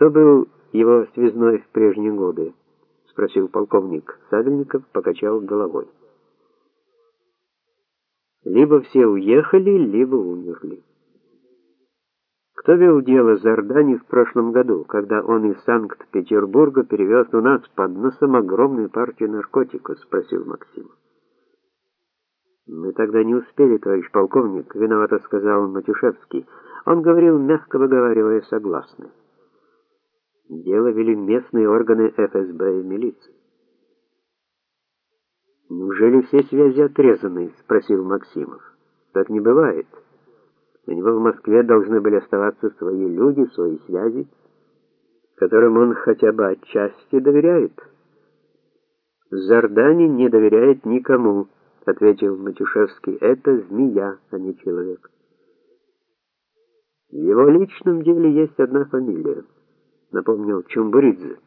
Кто был его связной в прежние годы? спросил полковник. Садельников покачал головой. Либо все уехали, либо умерли. Кто вел дело Зардани в прошлом году, когда он из Санкт-Петербурга перевез у нас под носом огромную партию наркотиков, спросил Максим. Мы тогда не успели, товарищ полковник, виновато сказал Матюшевский. Он говорил, мягко выговаривая согласны. Дело вели местные органы ФСБ и милиции. Неужели все связи отрезаны, спросил Максимов. Так не бывает. У него в Москве должны были оставаться свои люди, свои связи, которым он хотя бы отчасти доверяет. Зардани не доверяет никому, ответил Матюшевский. Это змея, а не человек. В его личном деле есть одна фамилия напомнил Чумбуридзе.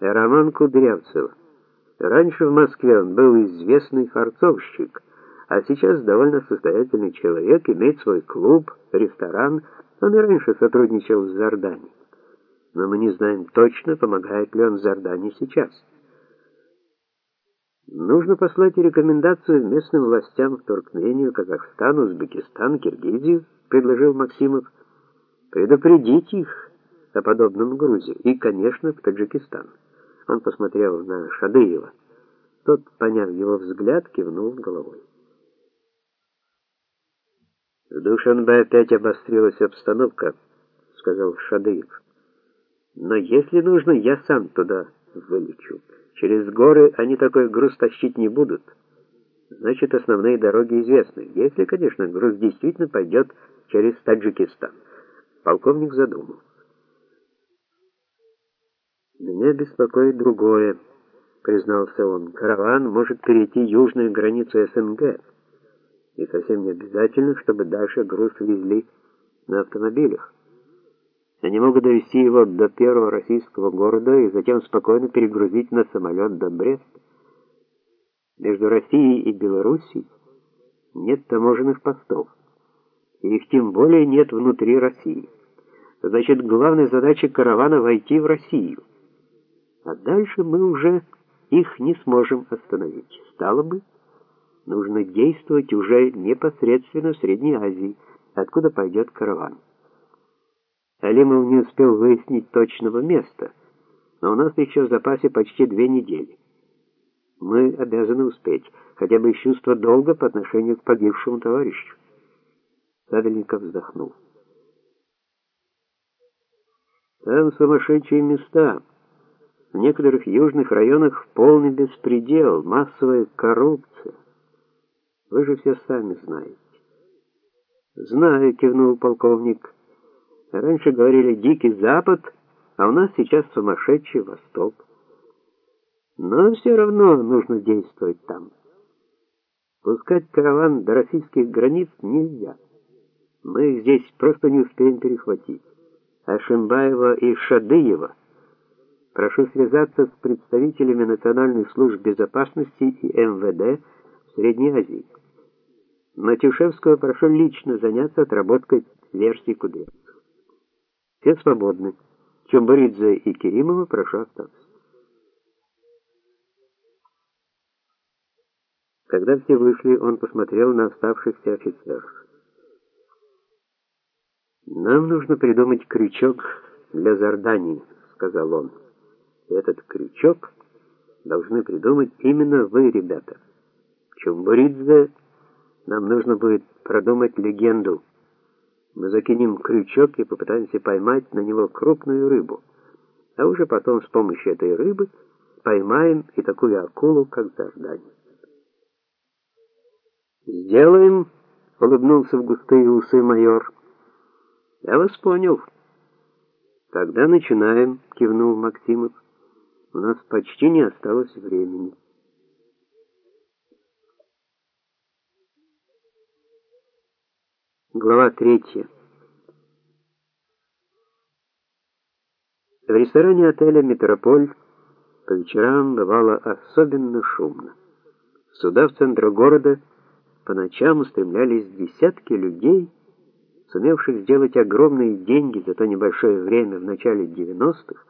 Роман Кудрявцев. Раньше в Москве он был известный фарцовщик, а сейчас довольно состоятельный человек, имеет свой клуб, ресторан. Он и раньше сотрудничал с Зардани. Но мы не знаем точно, помогает ли он Зардани сейчас. Нужно послать рекомендацию местным властям в Туркмению, Казахстан, Узбекистан, Киргизию, предложил Максимов. Предупредить их о подобном в Грузию и, конечно, в Таджикистан. Он посмотрел на Шадыева. Тот, поняв его взгляд, кивнул головой. В Душанбе опять обострилась обстановка, сказал Шадыев. Но если нужно, я сам туда вылечу. Через горы они такой груз тащить не будут. Значит, основные дороги известны. Если, конечно, груз действительно пойдет через Таджикистан. Полковник задумался. Меня беспокоит другое, признался он. Караван может перейти южную границу СНГ. И совсем не обязательно, чтобы дальше груз везли на автомобилях. Они могут довести его до первого российского города и затем спокойно перегрузить на самолет до Бреста. Между Россией и Белоруссией нет таможенных постов. И их тем более нет внутри России. Значит, главная задача каравана войти в Россию. А дальше мы уже их не сможем остановить. Стало бы, нужно действовать уже непосредственно в Средней Азии, откуда пойдет караван. Алимов не успел выяснить точного места, но у нас еще в запасе почти две недели. Мы обязаны успеть, хотя бы из чувства долга по отношению к погибшему товарищу. Садельников вздохнул. Там сумасшедшие места. В некоторых южных районах полный беспредел, массовая коррупция. Вы же все сами знаете. Знаю, кивнул полковник. Раньше говорили дикий запад, а у нас сейчас сумасшедший восток. Но все равно нужно действовать там. Пускать караван до российских границ нельзя. Мы здесь просто не успеем перехватить. А Шимбаева и Шадыева Прошу связаться с представителями национальных служб безопасности и МВД в Средней Азии. Матюшевского прошу лично заняться отработкой версии Кудрявцева. Все свободны. Чумбуридзе и Керимова прошу остаться. Когда все вышли, он посмотрел на оставшихся офицеров. «Нам нужно придумать крючок для Зардани», — сказал он. Этот крючок должны придумать именно вы, ребята. Чумбуридзе, нам нужно будет продумать легенду. Мы закинем крючок и попытаемся поймать на него крупную рыбу. А уже потом с помощью этой рыбы поймаем и такую акулу, как заждань. «Сделаем», — улыбнулся в густые усы майор. «Я вас понял». «Тогда начинаем», — кивнул Максимов. У нас почти не осталось времени. Глава третья. В ресторане отеля «Метрополь» по вечерам бывало особенно шумно. Сюда, в центр города, по ночам устремлялись десятки людей, сумевших сделать огромные деньги за то небольшое время в начале 90-х,